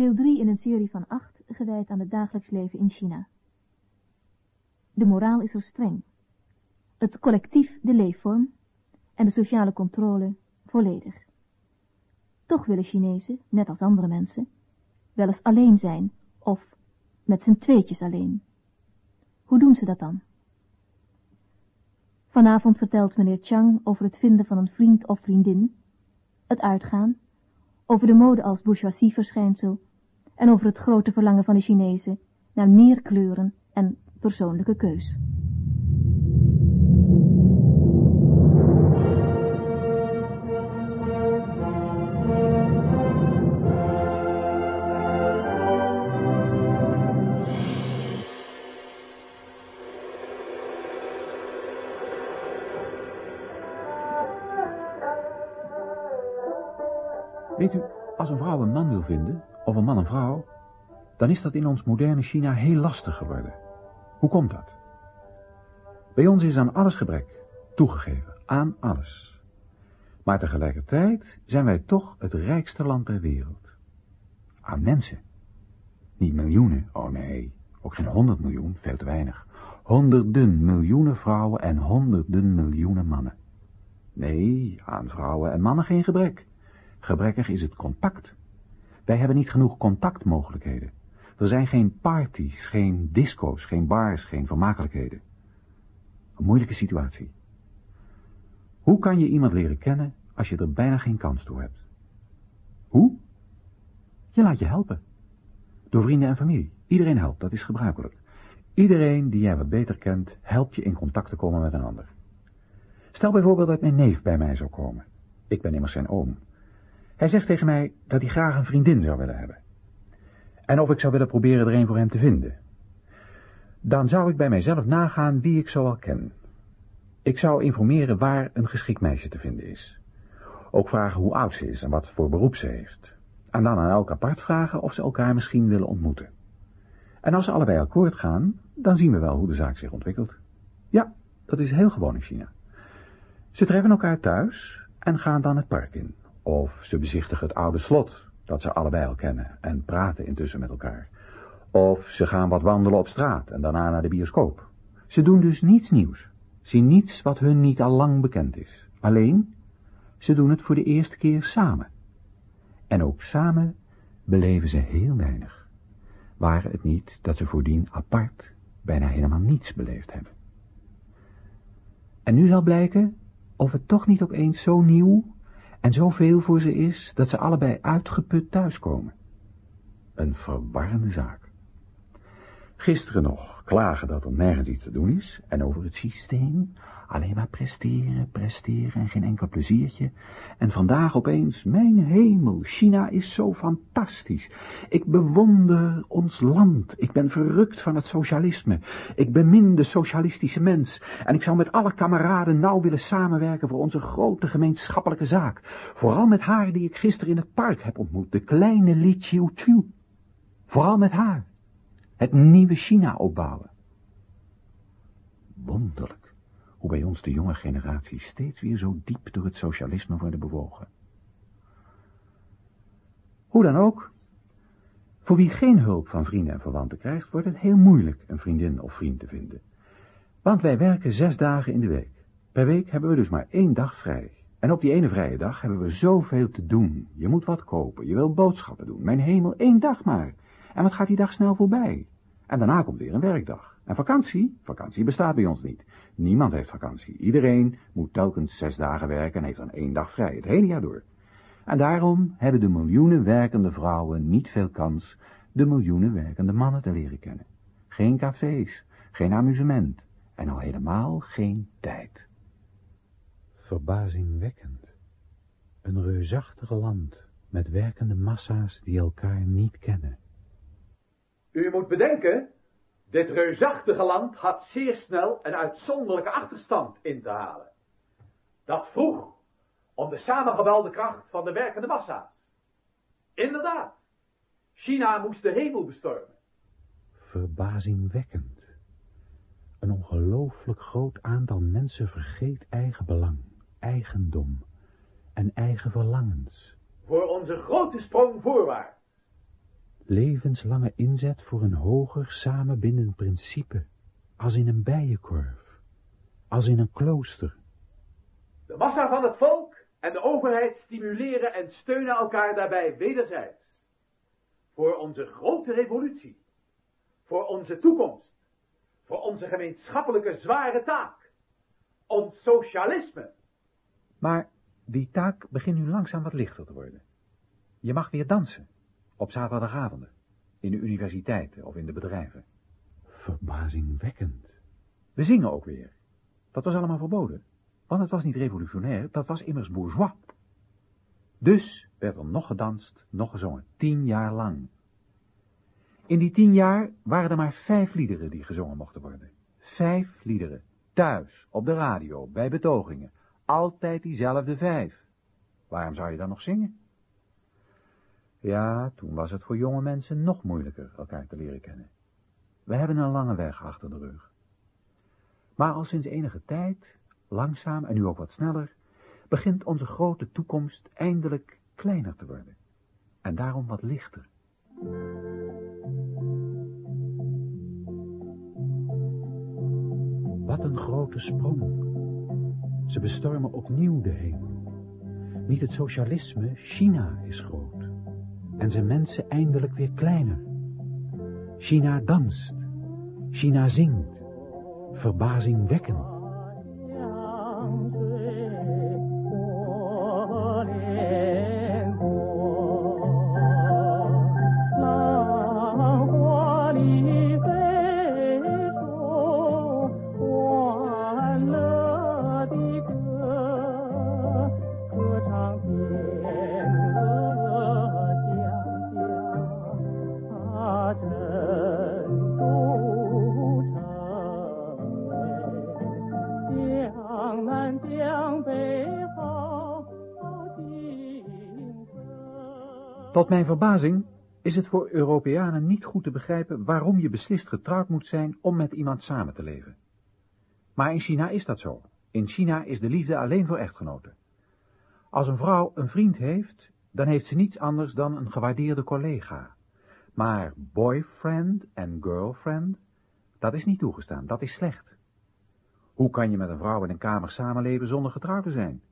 Deel 3 in een serie van 8 gewijd aan het dagelijks leven in China. De moraal is er streng. Het collectief de leefvorm en de sociale controle volledig. Toch willen Chinezen, net als andere mensen, wel eens alleen zijn of met z'n tweetjes alleen. Hoe doen ze dat dan? Vanavond vertelt meneer Chang over het vinden van een vriend of vriendin, het uitgaan, over de mode als bourgeoisie-verschijnsel en over het grote verlangen van de Chinezen naar meer kleuren en persoonlijke keus. Een man wil vinden, of een man een vrouw, dan is dat in ons moderne China heel lastig geworden. Hoe komt dat? Bij ons is aan alles gebrek, toegegeven, aan alles. Maar tegelijkertijd zijn wij toch het rijkste land ter wereld. Aan mensen. Niet miljoenen, oh nee, ook geen honderd miljoen, veel te weinig. Honderden miljoenen vrouwen en honderden miljoenen mannen. Nee, aan vrouwen en mannen geen gebrek. Gebrekkig is het contact. Wij hebben niet genoeg contactmogelijkheden. Er zijn geen parties, geen disco's, geen bars, geen vermakelijkheden. Een moeilijke situatie. Hoe kan je iemand leren kennen als je er bijna geen kans toe hebt? Hoe? Je laat je helpen. Door vrienden en familie. Iedereen helpt, dat is gebruikelijk. Iedereen die jij wat beter kent, helpt je in contact te komen met een ander. Stel bijvoorbeeld dat mijn neef bij mij zou komen. Ik ben immers zijn oom. Hij zegt tegen mij dat hij graag een vriendin zou willen hebben. En of ik zou willen proberen er een voor hem te vinden. Dan zou ik bij mijzelf nagaan wie ik zoal ken. Ik zou informeren waar een geschikt meisje te vinden is. Ook vragen hoe oud ze is en wat voor beroep ze heeft. En dan aan elk apart vragen of ze elkaar misschien willen ontmoeten. En als ze allebei akkoord gaan, dan zien we wel hoe de zaak zich ontwikkelt. Ja, dat is heel gewoon in China. Ze treffen elkaar thuis en gaan dan het park in. Of ze bezichtigen het oude slot, dat ze allebei al kennen, en praten intussen met elkaar. Of ze gaan wat wandelen op straat en daarna naar de bioscoop. Ze doen dus niets nieuws, zien niets wat hun niet al lang bekend is. Alleen, ze doen het voor de eerste keer samen. En ook samen beleven ze heel weinig. Waren het niet dat ze voordien apart bijna helemaal niets beleefd hebben. En nu zal blijken of het toch niet opeens zo nieuw en zoveel voor ze is dat ze allebei uitgeput thuiskomen. Een verwarrende zaak. Gisteren nog klagen dat er nergens iets te doen is en over het systeem alleen maar presteren, presteren en geen enkel pleziertje. En vandaag opeens, mijn hemel, China is zo fantastisch. Ik bewonder ons land. Ik ben verrukt van het socialisme. Ik bemin de socialistische mens. En ik zou met alle kameraden nauw willen samenwerken voor onze grote gemeenschappelijke zaak. Vooral met haar die ik gisteren in het park heb ontmoet, de kleine Li Chiu Chiu. Vooral met haar. Het nieuwe China opbouwen. Wonderlijk hoe bij ons de jonge generatie steeds weer zo diep door het socialisme worden bewogen. Hoe dan ook, voor wie geen hulp van vrienden en verwanten krijgt, wordt het heel moeilijk een vriendin of vriend te vinden. Want wij werken zes dagen in de week. Per week hebben we dus maar één dag vrij. En op die ene vrije dag hebben we zoveel te doen. Je moet wat kopen, je wil boodschappen doen. Mijn hemel, één dag maar. En wat gaat die dag snel voorbij? En daarna komt weer een werkdag. En vakantie? Vakantie bestaat bij ons niet. Niemand heeft vakantie. Iedereen moet telkens zes dagen werken en heeft dan één dag vrij, het hele jaar door. En daarom hebben de miljoenen werkende vrouwen niet veel kans de miljoenen werkende mannen te leren kennen. Geen cafés, geen amusement en al helemaal geen tijd. Verbazingwekkend. Een reusachtig land met werkende massa's die elkaar niet kennen. U moet bedenken dit reusachtige land had zeer snel een uitzonderlijke achterstand in te halen. Dat vroeg om de samengewelde kracht van de werkende massa's. Inderdaad, China moest de hemel bestormen. Verbazingwekkend. Een ongelooflijk groot aantal mensen vergeet eigen belang, eigendom en eigen verlangens. Voor onze grote sprong voorwaarts. Levenslange inzet voor een hoger samenbindend principe, als in een bijenkorf, als in een klooster. De massa van het volk en de overheid stimuleren en steunen elkaar daarbij wederzijds. Voor onze grote revolutie, voor onze toekomst, voor onze gemeenschappelijke zware taak, ons socialisme. Maar die taak begint nu langzaam wat lichter te worden. Je mag weer dansen, op zaterdagavonden, in de universiteiten of in de bedrijven. Verbazingwekkend. We zingen ook weer. Dat was allemaal verboden, want het was niet revolutionair, dat was immers bourgeois. Dus werd er nog gedanst, nog gezongen, tien jaar lang. In die tien jaar waren er maar vijf liederen die gezongen mochten worden. Vijf liederen, thuis, op de radio, bij betogingen, altijd diezelfde vijf. Waarom zou je dan nog zingen? Ja, toen was het voor jonge mensen nog moeilijker elkaar te leren kennen. We hebben een lange weg achter de rug. Maar al sinds enige tijd, langzaam en nu ook wat sneller, begint onze grote toekomst eindelijk kleiner te worden. En daarom wat lichter. Wat een grote sprong. Ze bestormen opnieuw de hemel. Niet het socialisme, China is groot. En zijn mensen eindelijk weer kleiner. China danst. China zingt. Verbazingwekkend. Tot mijn verbazing is het voor Europeanen niet goed te begrijpen waarom je beslist getrouwd moet zijn om met iemand samen te leven. Maar in China is dat zo. In China is de liefde alleen voor echtgenoten. Als een vrouw een vriend heeft, dan heeft ze niets anders dan een gewaardeerde collega. Maar boyfriend en girlfriend, dat is niet toegestaan, dat is slecht. Hoe kan je met een vrouw in een kamer samenleven zonder getrouwd te zijn?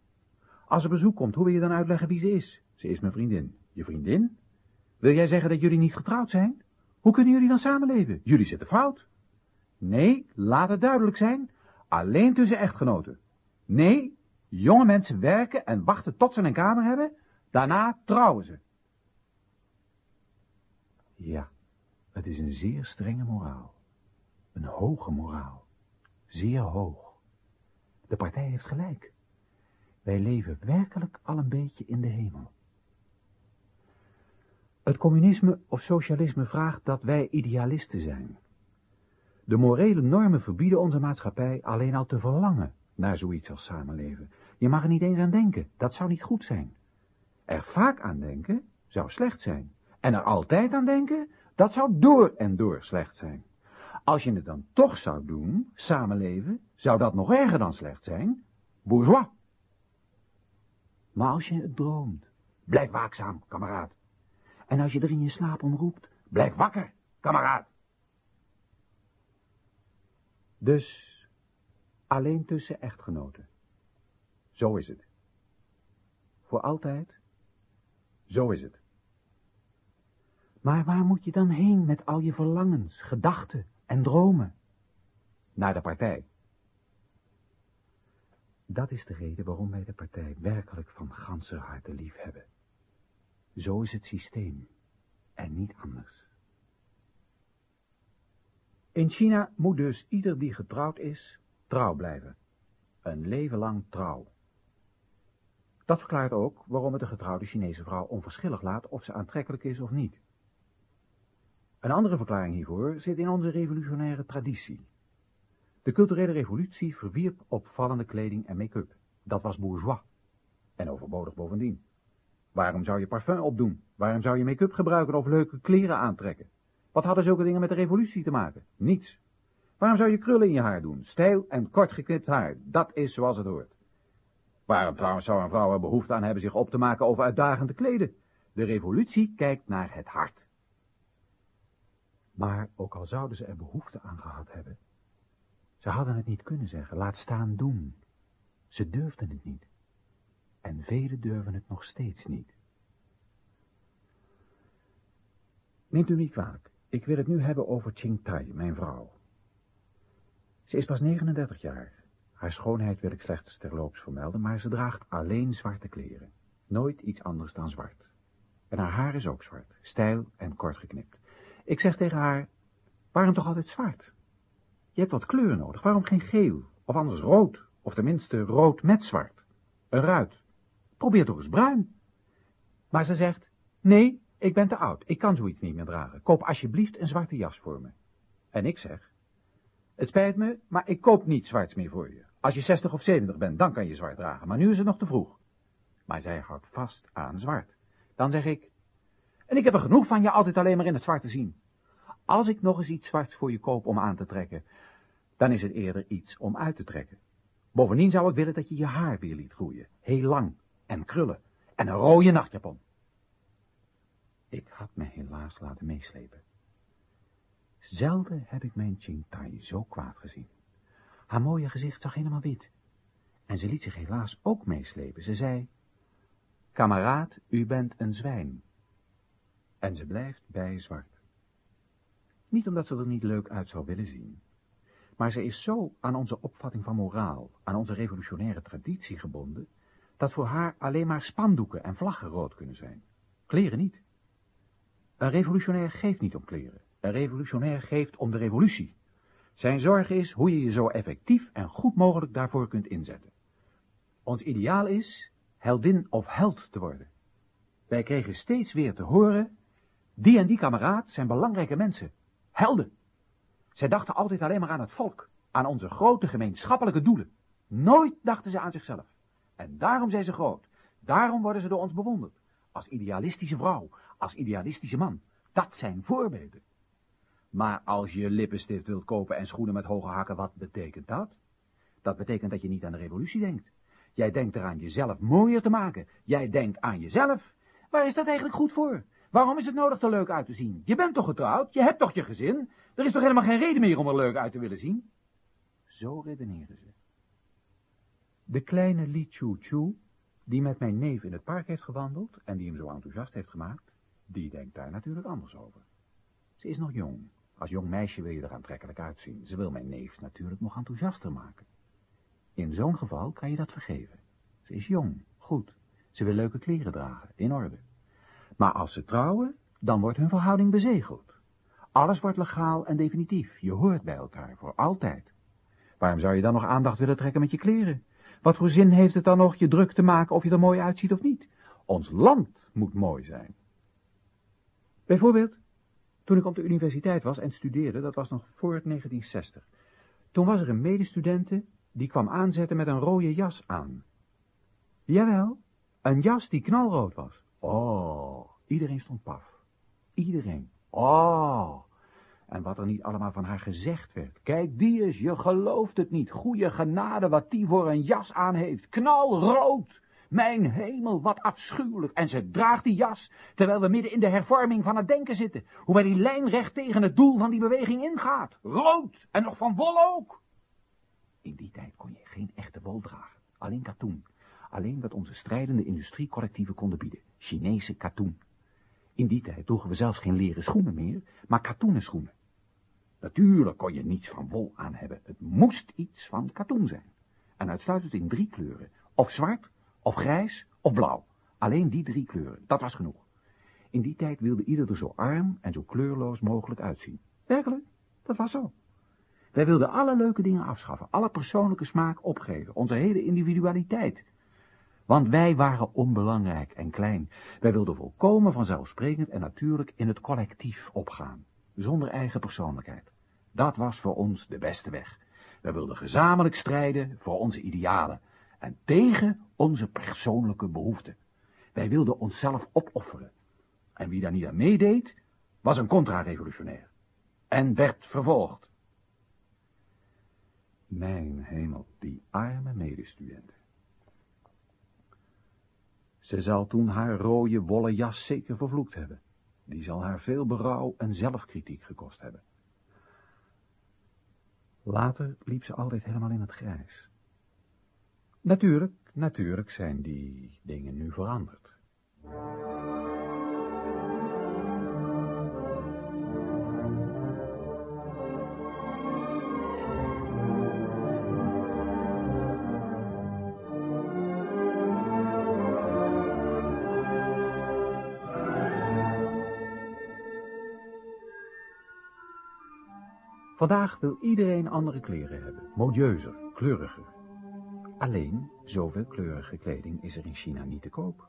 Als er bezoek komt, hoe wil je dan uitleggen wie ze is? Ze is mijn vriendin. Je vriendin? Wil jij zeggen dat jullie niet getrouwd zijn? Hoe kunnen jullie dan samenleven? Jullie zitten fout. Nee, laat het duidelijk zijn. Alleen tussen echtgenoten. Nee, jonge mensen werken en wachten tot ze een kamer hebben. Daarna trouwen ze. Ja, het is een zeer strenge moraal. Een hoge moraal. Zeer hoog. De partij heeft gelijk. Wij leven werkelijk al een beetje in de hemel. Het communisme of socialisme vraagt dat wij idealisten zijn. De morele normen verbieden onze maatschappij alleen al te verlangen naar zoiets als samenleven. Je mag er niet eens aan denken, dat zou niet goed zijn. Er vaak aan denken zou slecht zijn. En er altijd aan denken, dat zou door en door slecht zijn. Als je het dan toch zou doen, samenleven, zou dat nog erger dan slecht zijn. Bourgeois. Maar als je het droomt, blijf waakzaam, kameraad. En als je er in je slaap om roept, blijf wakker, kameraad. Dus alleen tussen echtgenoten. Zo is het. Voor altijd? Zo is het. Maar waar moet je dan heen met al je verlangens, gedachten en dromen? Naar de partij. Dat is de reden waarom wij de partij werkelijk van ganse harte lief hebben. Zo is het systeem en niet anders. In China moet dus ieder die getrouwd is, trouw blijven. Een leven lang trouw. Dat verklaart ook waarom het de getrouwde Chinese vrouw onverschillig laat of ze aantrekkelijk is of niet. Een andere verklaring hiervoor zit in onze revolutionaire traditie. De culturele revolutie verwierp opvallende kleding en make-up. Dat was bourgeois. En overbodig bovendien. Waarom zou je parfum opdoen? Waarom zou je make-up gebruiken of leuke kleren aantrekken? Wat hadden zulke dingen met de revolutie te maken? Niets. Waarom zou je krullen in je haar doen? Stijl en kort geknipt haar, dat is zoals het hoort. Waarom trouwens zou een vrouw er behoefte aan hebben zich op te maken over uitdagende kleden? De revolutie kijkt naar het hart. Maar ook al zouden ze er behoefte aan gehad hebben, ze hadden het niet kunnen zeggen, laat staan doen. Ze durfden het niet. En velen durven het nog steeds niet. Neemt u niet kwalijk. Ik wil het nu hebben over Ching Tai, mijn vrouw. Ze is pas 39 jaar. Haar schoonheid wil ik slechts terloops vermelden, maar ze draagt alleen zwarte kleren. Nooit iets anders dan zwart. En haar haar is ook zwart, stijl en kort geknipt. Ik zeg tegen haar, waarom toch altijd zwart? Je hebt wat kleur nodig, waarom geen geel, of anders rood, of tenminste rood met zwart? Een ruit. Probeer toch eens bruin. Maar ze zegt, nee, ik ben te oud, ik kan zoiets niet meer dragen. Koop alsjeblieft een zwarte jas voor me. En ik zeg, het spijt me, maar ik koop niet zwarts meer voor je. Als je 60 of 70 bent, dan kan je zwart dragen, maar nu is het nog te vroeg. Maar zij houdt vast aan zwart. Dan zeg ik, en ik heb er genoeg van je altijd alleen maar in het zwart te zien. Als ik nog eens iets zwarts voor je koop om aan te trekken, dan is het eerder iets om uit te trekken. Bovendien zou ik willen dat je je haar weer liet groeien, heel lang, en krullen, en een rode nachtjapon. Ik had me helaas laten meeslepen. Zelden heb ik mijn Chingtai zo kwaad gezien. Haar mooie gezicht zag helemaal wit. En ze liet zich helaas ook meeslepen. Ze zei, Kameraad, u bent een zwijn. En ze blijft bij zwart. Niet omdat ze er niet leuk uit zou willen zien, maar ze is zo aan onze opvatting van moraal, aan onze revolutionaire traditie gebonden, dat voor haar alleen maar spandoeken en vlaggen rood kunnen zijn. Kleren niet. Een revolutionair geeft niet om kleren. Een revolutionair geeft om de revolutie. Zijn zorg is hoe je je zo effectief en goed mogelijk daarvoor kunt inzetten. Ons ideaal is heldin of held te worden. Wij kregen steeds weer te horen, die en die kameraad zijn belangrijke mensen, helden. Zij dachten altijd alleen maar aan het volk, aan onze grote gemeenschappelijke doelen. Nooit dachten ze aan zichzelf. En daarom zijn ze groot. Daarom worden ze door ons bewonderd. Als idealistische vrouw, als idealistische man. Dat zijn voorbeelden. Maar als je lippenstift wilt kopen en schoenen met hoge hakken, wat betekent dat? Dat betekent dat je niet aan de revolutie denkt. Jij denkt eraan jezelf mooier te maken. Jij denkt aan jezelf. Waar is dat eigenlijk goed voor? Waarom is het nodig er leuk uit te zien? Je bent toch getrouwd? Je hebt toch je gezin? Er is toch helemaal geen reden meer om er leuk uit te willen zien? Zo redeneren ze. De kleine Li Chu Chu, die met mijn neef in het park heeft gewandeld en die hem zo enthousiast heeft gemaakt, die denkt daar natuurlijk anders over. Ze is nog jong. Als jong meisje wil je er aantrekkelijk uitzien. Ze wil mijn neef natuurlijk nog enthousiaster maken. In zo'n geval kan je dat vergeven. Ze is jong, goed. Ze wil leuke kleren dragen, in orde. Maar als ze trouwen, dan wordt hun verhouding bezegeld. Alles wordt legaal en definitief. Je hoort bij elkaar, voor altijd. Waarom zou je dan nog aandacht willen trekken met je kleren? Wat voor zin heeft het dan nog je druk te maken of je er mooi uitziet of niet? Ons land moet mooi zijn. Bijvoorbeeld, toen ik op de universiteit was en studeerde, dat was nog voor 1960. Toen was er een medestudente die kwam aanzetten met een rode jas aan. Jawel, een jas die knalrood was. Oh, iedereen stond paf. Iedereen. Oh, en wat er niet allemaal van haar gezegd werd. Kijk, die is, je gelooft het niet. Goeie genade wat die voor een jas aan heeft. Knalrood. Mijn hemel, wat afschuwelijk. En ze draagt die jas, terwijl we midden in de hervorming van het denken zitten. Hoewel die lijnrecht tegen het doel van die beweging ingaat. Rood, en nog van wol ook. In die tijd kon je geen echte wol dragen. Alleen katoen. Alleen wat onze strijdende industriecollectieven konden bieden. Chinese katoen. In die tijd droegen we zelfs geen leren schoenen meer, maar katoenen schoenen. Natuurlijk kon je niets van wol aan hebben. Het moest iets van katoen zijn. En uitsluitend in drie kleuren. Of zwart, of grijs, of blauw. Alleen die drie kleuren, dat was genoeg. In die tijd wilde ieder er zo arm en zo kleurloos mogelijk uitzien. Werkelijk, dat was zo. Wij wilden alle leuke dingen afschaffen, alle persoonlijke smaak opgeven, onze hele individualiteit. Want wij waren onbelangrijk en klein. Wij wilden volkomen vanzelfsprekend en natuurlijk in het collectief opgaan, zonder eigen persoonlijkheid. Dat was voor ons de beste weg. Wij wilden gezamenlijk strijden voor onze idealen en tegen onze persoonlijke behoeften. Wij wilden onszelf opofferen. En wie daar niet aan meedeed, was een contra-revolutionair. En werd vervolgd. Mijn hemel, die arme medestudenten. Ze zal toen haar rode wollen jas zeker vervloekt hebben. Die zal haar veel berouw en zelfkritiek gekost hebben. Later liep ze altijd helemaal in het grijs. Natuurlijk, natuurlijk zijn die dingen nu veranderd. Vandaag wil iedereen andere kleren hebben, modieuzer, kleuriger. Alleen, zoveel kleurige kleding is er in China niet te koop.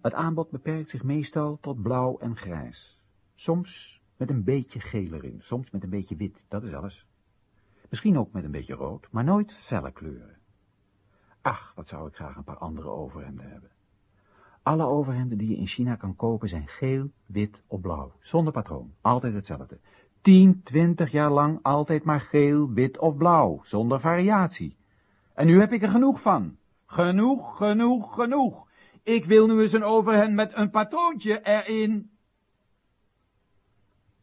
Het aanbod beperkt zich meestal tot blauw en grijs. Soms met een beetje geel erin, soms met een beetje wit, dat is alles. Misschien ook met een beetje rood, maar nooit felle kleuren. Ach, wat zou ik graag een paar andere overhemden hebben. Alle overhemden die je in China kan kopen zijn geel, wit of blauw, zonder patroon, altijd hetzelfde. Tien, twintig jaar lang altijd maar geel, wit of blauw, zonder variatie. En nu heb ik er genoeg van. Genoeg, genoeg, genoeg. Ik wil nu eens een overhemd met een patroontje erin.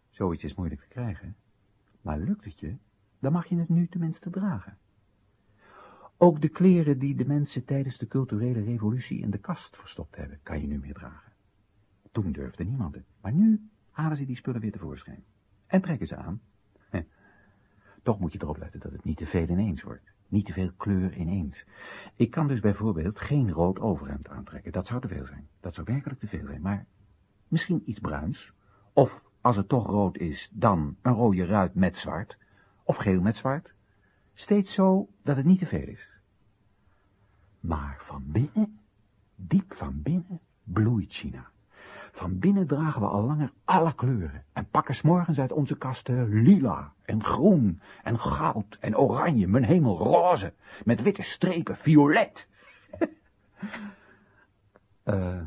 Zoiets is moeilijk te krijgen. Maar lukt het je, dan mag je het nu tenminste dragen. Ook de kleren die de mensen tijdens de culturele revolutie in de kast verstopt hebben, kan je nu meer dragen. Toen durfde niemand het, maar nu halen ze die spullen weer tevoorschijn. En trekken ze aan. Toch moet je erop letten dat het niet te veel ineens wordt. Niet te veel kleur ineens. Ik kan dus bijvoorbeeld geen rood overhemd aantrekken. Dat zou te veel zijn. Dat zou werkelijk te veel zijn. Maar misschien iets bruins. Of, als het toch rood is, dan een rode ruit met zwart. Of geel met zwart. Steeds zo dat het niet te veel is. Maar van binnen, diep van binnen, bloeit China. Van binnen dragen we al langer alle kleuren en pakken s'morgens uit onze kasten lila en groen en goud en oranje, mijn hemel roze, met witte strepen, violet. uh,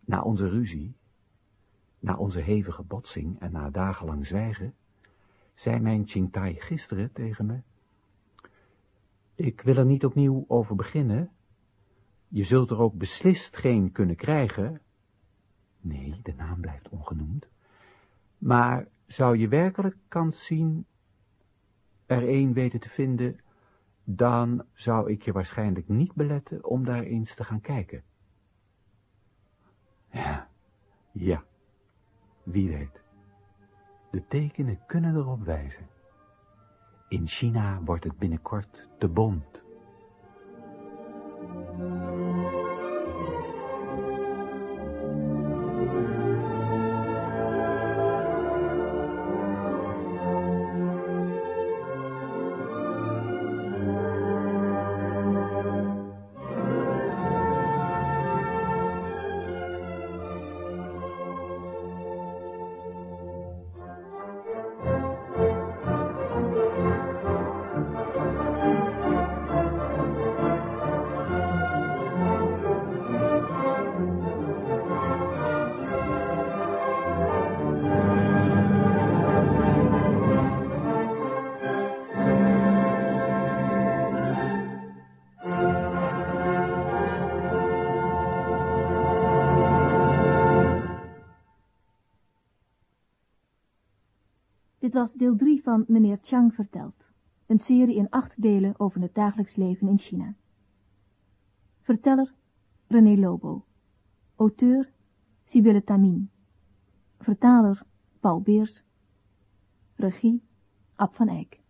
na onze ruzie, na onze hevige botsing en na dagenlang zwijgen, zei mijn Chingtai gisteren tegen me, ik wil er niet opnieuw over beginnen, je zult er ook beslist geen kunnen krijgen, Nee, de naam blijft ongenoemd. Maar zou je werkelijk kans zien er een weten te vinden, dan zou ik je waarschijnlijk niet beletten om daar eens te gaan kijken. Ja, ja, wie weet. De tekenen kunnen erop wijzen. In China wordt het binnenkort te bont. Dit was deel 3 van Meneer Chang vertelt, een serie in acht delen over het dagelijks leven in China. Verteller René Lobo, auteur Sibylle Tamin, vertaler Paul Beers, regie Ab van Eyck.